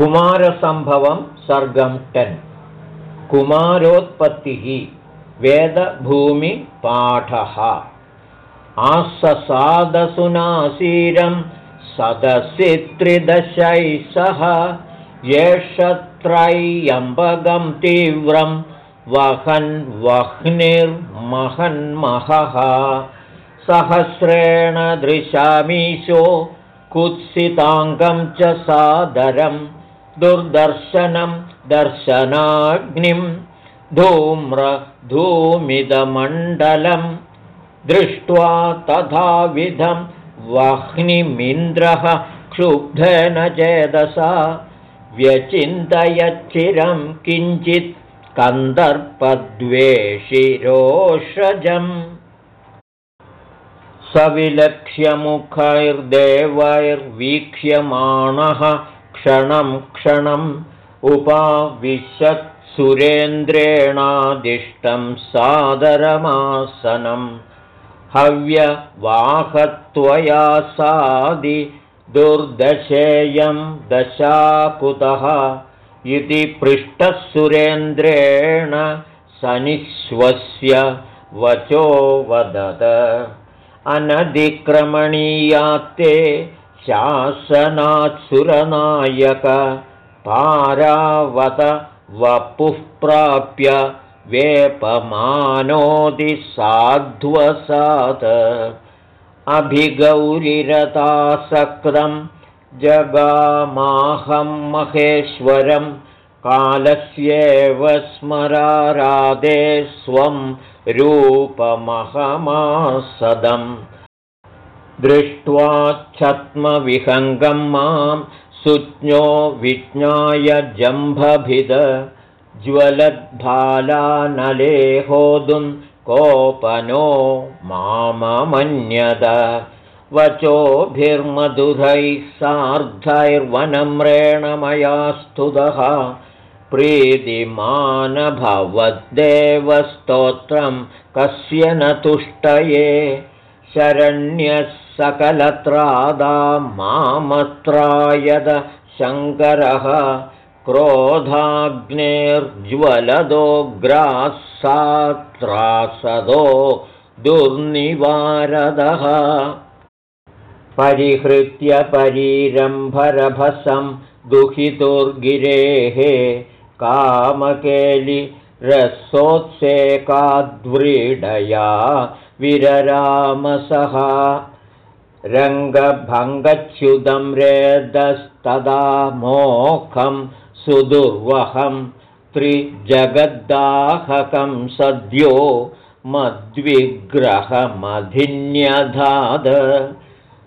कुमारसम्भवं सर्गं ten. कुमारोत्पत्तिः वेदभूमिपाठः। आससादसुनासीरं सदसि त्रिदशैः सह येषत्रय्यम्बगं तीव्रं वहन् वह्निर्महन्महः सहस्रेण दृशामीशो कुत्सिताङ्गं च सादरं दुर्दर्शनं दर्शनाग्निं धूम्रधूमिदमण्डलं दृष्ट्वा तथाविधं वह्निमिन्द्रः क्षुब्धेन चेदसा व्यचिन्तयच्चिरं किञ्चित् कन्दर्पद्वेषिरोषजम्। सविलक्ष्यमुखैर्देवैर्वीक्ष्यमाणः क्षणं क्षणम् सुरेन्द्रेणादिष्टं सादरमासनं। हव्यवाहत्वया सादि दुर्दशेयं दशाकुतः इति पृष्टः सुरेन्द्रेण सनिश्वस्य वचो वदत। अनधिक्रमणीयात्ते शासनात्सुरनायक पारावत वपुः प्राप्य वेपमानोदिसाध्वसात् अभिगौरिरतासक्तं जगामाहं महेश्वरं कालस्येव स्मराराधे स्वं रूपमहमासदम् दृष्ट्वाच्छत्मविहङ्गं मां सुज्ञो विज्ञाय जम्भभिद ज्वलद्भालानले होदुं कोपनो माममन्यद। वचोभिर्मधुरैः सार्धैर्वनम्रेण मया स्तुतः प्रीतिमानभवद्देवस्तोत्रं कस्य न तुष्टये। शरण्यः सकलत्रादा मामत्रायद शङ्करः क्रोधाग्नेर्ज्वलदोग्रासात्रासदो दुर्निवारदः। परिहृत्य परीरम्भरभसं दुहितुर्गिरेः कामकेलिरसोत्सेकाद्व्रीडया विररामसः रङ्गभङ्गच्युतं रेदस्तदा मोखं सुदुर्वहं त्रिजगद्दाहकं सद्यो मद्विग्रहमधिन्यधाद।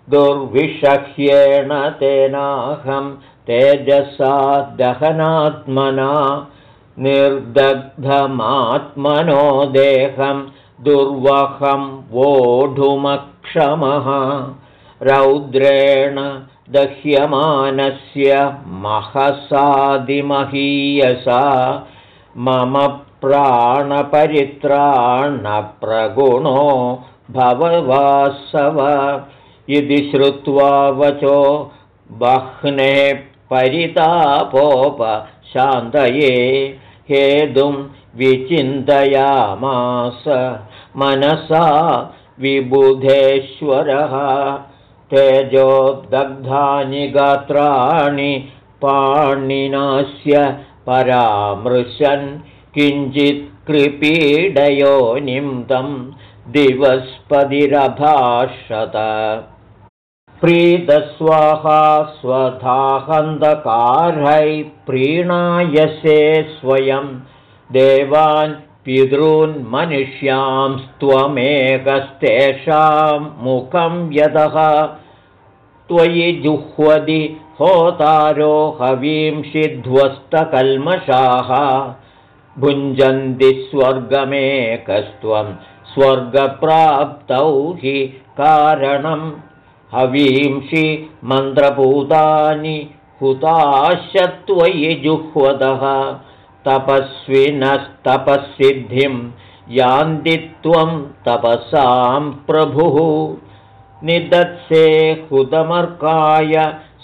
दुर्विषह्येण तेनाहं तेजसा दहनात्मना निर्दग्धमात्मनो देहं दुर्वहं वोढुमक्षमः रौद्रेण दह्यमानस्य महसादिमहीयसा मम प्राणपरित्राणप्रगुणो भववासव। इति श्रुत्वा वचो बह्ने परितापोपशान्तये हेतुं विचिन्तयामास। मनसा विबुधेश्वरः तेजोदग्धानि गात्राणि पाणिनास्य परामृशन् किञ्चित् कृपीडयोनिं तं दिवस्पतिरभाषत। प्रीतस्वाहा स्वधाहन्धकारैः प्रीणायसे स्वयं। देवान् पितॄन्मनुष्यांस्त्वमेकस्तेषां मुखं यतः त्वयि जुह्वदि होतारो हवींषिध्वस्तकल्मषाः भुञ्जन्ति स्वर्गमेकस्त्वं स्वर्गप्राप्तौ हि कारणं। हवींषि मन्त्रभूतानि हुताशत्वयि जुह्वदः। तपस्विनस्तपःसिद्धिं यान्ति त्वं तपसां प्रभुः निदत्से हुतमर्काय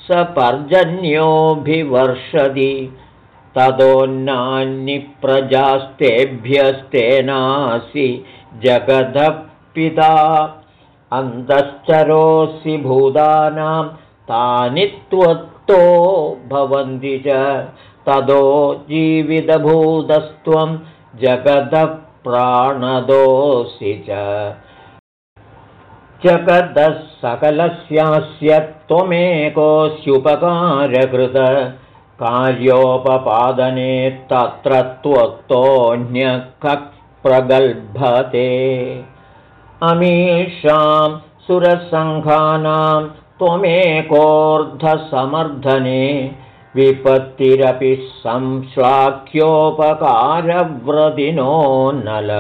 स पर्जन्योऽभिवर्षति ततोन्नान्यप्रजास्तेभ्यस्तेनासि जगदपिता। अन्तश्चरोऽसि भूतानां तानि त्वत्तो भवन्ति च। ततो जीवितभूतस्त्वं जगदप्राणदोऽसि च जगदः सकलस्यास्य त्वमेकोऽस्युपकारकृत कार्योपपादने तत्र त्वत्तोऽन्यः प्रगल्भते अमीषां सुरसङ्घानां त्वमेकोऽर्धसमर्थने विपत्तिरपि संश्लाघ्योपकारव्रतिनो नल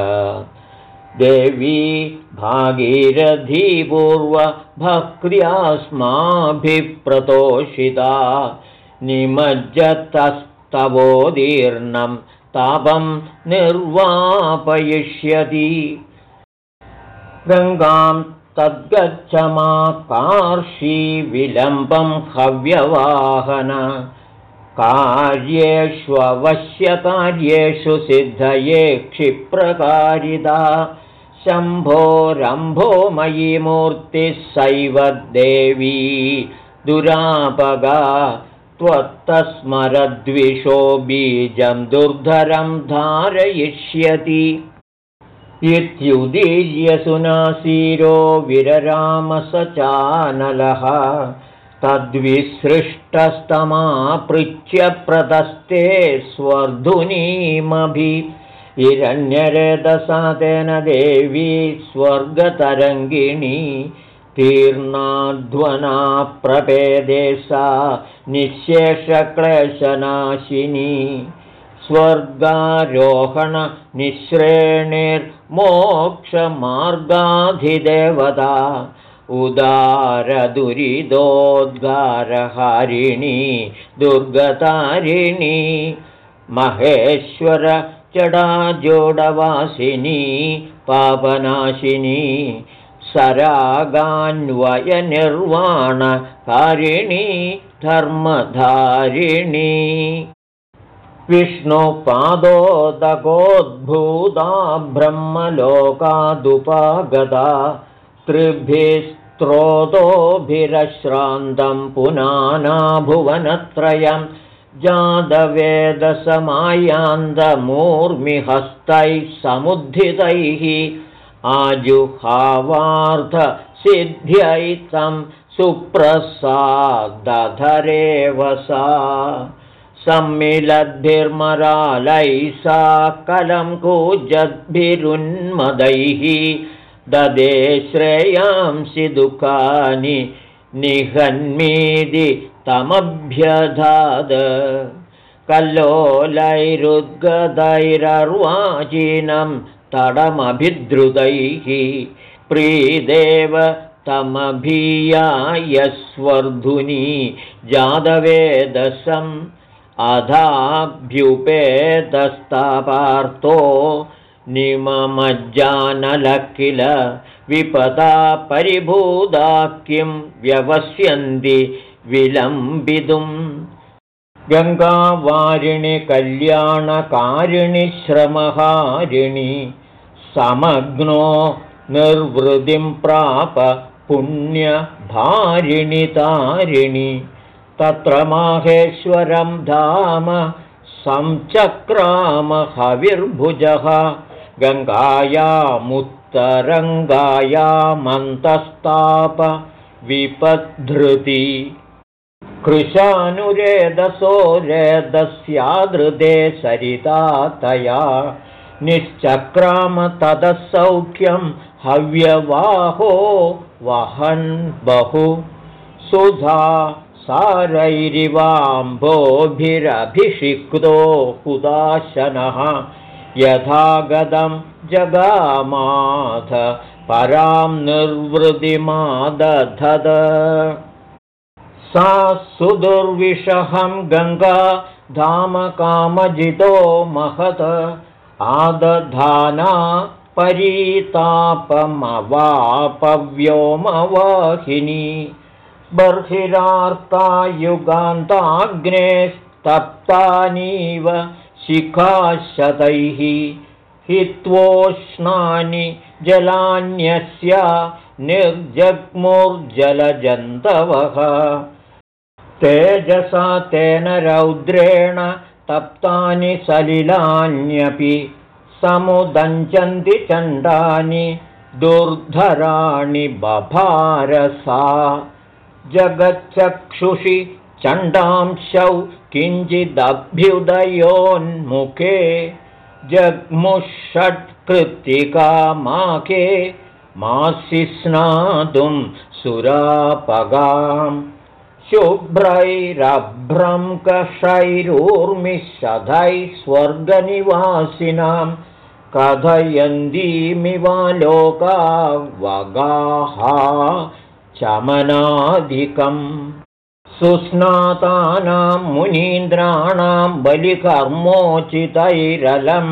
देवी भागीरथीपूर्वभक्र्यास्माभिप्रतोषिता निमज्जतस्तवोदीर्णं तापं निर्वापयिष्यति। गङ्गां तद्गच्छ मा कार्षी विलम्बं हव्यवाहन कार्येष्वश्यकार्येषु सिद्धये क्षिप्रकारिता। शम्भोरम्भो मयि मूर्तिः सैव देवी। दुरापगा त्वत्तस्मरद्विषो बीजं दुर्धरं धारयिष्यति। इत्युदीर्यसुनासीरो विररामसचानलः तद्विसृष्टस्तमापृच्छ्य प्रदस्ते स्वर्धुनीमभि। हिरण्यरेदसा तेन देवी स्वर्गतरङ्गिणी तीर्णाध्वना प्रपेदे सा निःशेषक्लेशनाशिनी। स्वर्गारोहणनिःश्रेणिर्मोक्षमार्गाधिदेवता उदारदुरिदोद्गारहारिणी दुर्गतारिणी महेश्वरचडाजोडवासिनी पापनाशिनी सरागान्वयनिर्वाणकारिणी धर्मधारिणी। विष्णुपादोदकोद्भूता ब्रह्मलोकादुपागता त्रिभिस्त्रोतोभिरश्रान्तं पुनाना भुवनत्रयं जातवेदसमायान्तमूर्मिहस्तैः समुद्धितैः आजुहावार्थसिद्ध्यैतं सुप्रसादधरेव सा। सम्मिलद्भिर्मरालैः सा कलं कूजद्भिरुन्मदैः ददे श्रेयांसि दुःखानि निहन्मीदि तमभ्यधाद। कल्लोलैरुद्गदैरर्वाचीनं तडमभिद्रुतैः प्रीदेव तमभीयायस्वर्धुनी जादवेदसम् अधाभ्युपेतस्तापार्तो निममज्जानल किल विपदा परिभूदा किं व्यवस्यन्ति विलम्बितुम् गङ्गावारिणि कल्याणकारिणि श्रमहारिणि समग्नो निर्वृतिं प्राप पुण्यभारिणि तारिणि। तत्र माहेश्वरं धाम संचक्रामहविर्भुजः गङ्गायामुत्तरङ्गायामन्तस्ताप विपद्धृति। कृशानुरेदसो रेदस्यादृदे सरिता तया। निश्चक्राम ततः सौख्यं हव्यवाहो वहन् बहु। सुधा सारैरिवाम्भोभिरभिषिक्तो हुदाशनः यथा गदं जगामाथ परां निर्वृतिमादधद। सा सुदुर्विषहं गङ्गा धामकामजितो महत। आदधाना परीतापमवापव्योमवाहिनी। बर्हिरार्तायुगान्ताग्नेस्तप्तानीव शिखाशतैः हित्वोष्णानि जलान्यस्य निर्जग्मुर्जलजन्तवः। तेजसा तेन रौद्रेण तप्तानि सलिलान्यपि समुदञ्चन्ति चण्डानि दुर्धराणि बभारसा। जगच्चक्षुषि चण्डांशौ किञ्चिदभ्युदयोन्मुखे जग्मुषट्कृत्तिकामाके मासि स्नातुं सुरापगाम् शुभ्रैरभ्रं कषैरूर्मिषधैः स्वर्गनिवासिनां कथयन्तीमिवालोकावगाः चमनादिकम् सुस्नातानां मुनीन्द्राणां बलिकर्मोचितैरलं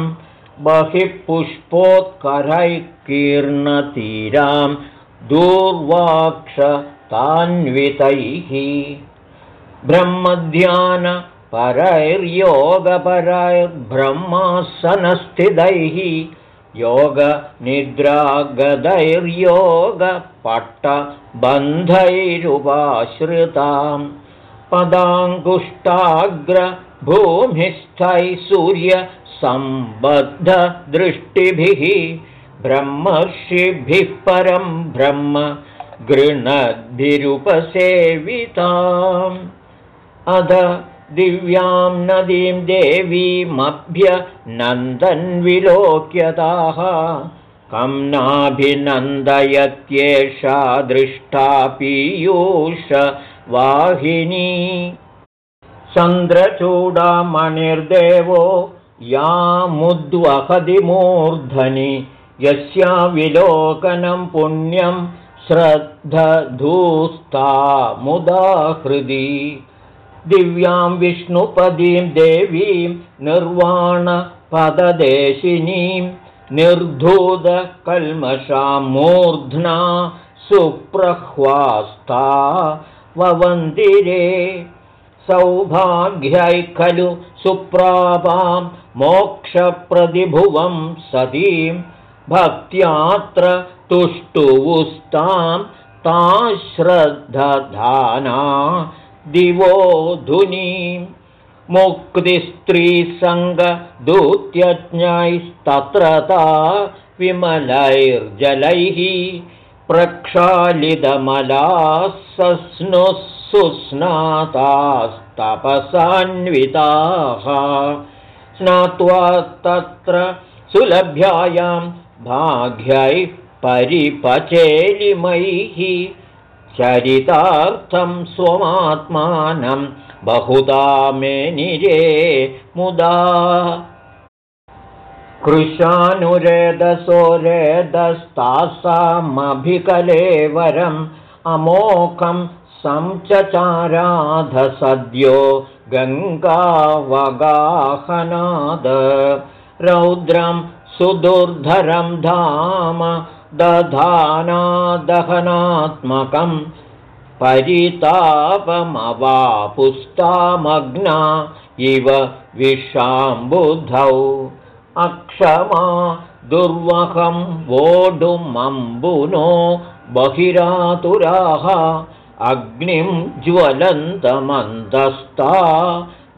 बहिः पुष्पोत्करैः कीर्णतीरां दूर्वाक्षतान्वितैः। ब्रह्मध्यानपरैर्योगपरैर्ब्रह्मासनस्थितैः योगनिद्रागदैर्योगपट्टबन्धैरुपाश्रितां पदाङ्गुष्टाग्रभूमिस्थैः सूर्यसम्बद्धदृष्टिभिः ब्रह्मर्षिभिः परं ब्रह्म गृणद्भिरुपसेविताम् अध दिव्यां नदीं देवीमभ्य नन्दन्विलोक्यताः कं नाभिनन्दयत्येषा दृष्टा पीयूष वाहिनी। चन्द्रचूडामणिर्देवो यामुद्वहदिमूर्धनि यस्या विलोकनं पुण्यं श्रद्धधूस्ता मुदाहृदि दिव्यां विष्णुपदीं देवीं निर्वाणपददेशिनीं निर्धूतकल्मषां मूर्ध्ना सुप्रह्वास्ता ववन्दिरे सौभाग्यै खलु सुप्रापां मोक्षप्रतिभुवं सतीं भक्त्यात्र तुष्टुवुस्तां ताश्रद्धधाना दिवोधुनीं मुक्तिस्त्रीसङ्गदूत्यज्ञैस्तत्र ता विमलैर्जलैः प्रक्षालितमलासस्नुः सुस्नातास्तपसान्विताः स्नात्वा तत्र सुलभ्यायां भाग्यैः परिपचेलिमैः चरितार्थं स्वमात्मानं बहुधा मेनिरे मुदा। कृशानुरेदसो रेदस्तासामभिकलेवरम् अमोघं सञ्चचाराधसद्यो गङ्गावगाहनाद। रौद्रं सुदुर्धरं धाम दधानादहनात्मकं परितापमवापुस्तामग्ना इव विषाम्बुधौ। अक्षमा दुर्वहं वोढुमम्बुनो बहिरातुराः। अग्निं ज्वलन्तमन्दस्ता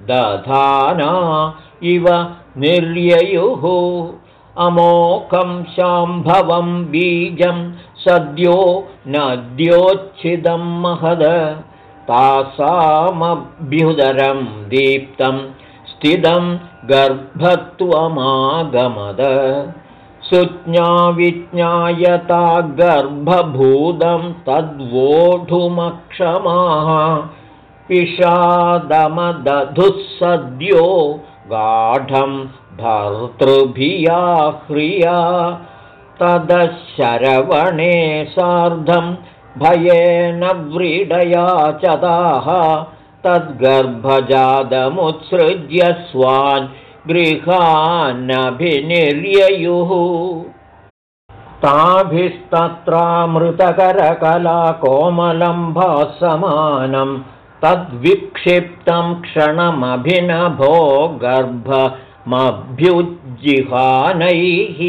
दधाना इव निर्ययुः। अमोकं शाम्भवं बीजं सद्यो नद्योच्छिदं महद। तासामभ्युदरं दीप्तं स्थितं गर्भत्वमागमद। सुज्ञाविज्ञायता गर्भभूतं तद्वोढुमक्षमाः। पिषादमदधुः सद्यो गाढं भर्तृभिया ह्रिया तदशरवणे सार्धं भयेन व्रीडया च ताः तद्गर्भजातमुत्सृज्य स्वान् गृहानभिनिर्ययुः। ताभिस्तत्रामृतकरकला कोमलं भासमानं तद्विक्षिप्तं क्षणमभिनभो गर्भमभ्युज्जिहानैः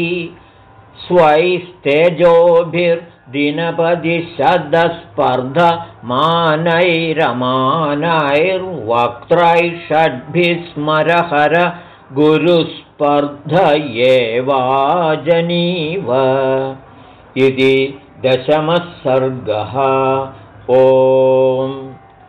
स्वैस्तेजोभिर्दिनपदिशदस्पर्धमानैरमानैर्वक्त्रैः षड्भिः स्मरहर गुरुस्पर्धयेवाजनीव। इति दशमः सर्गः। ओम्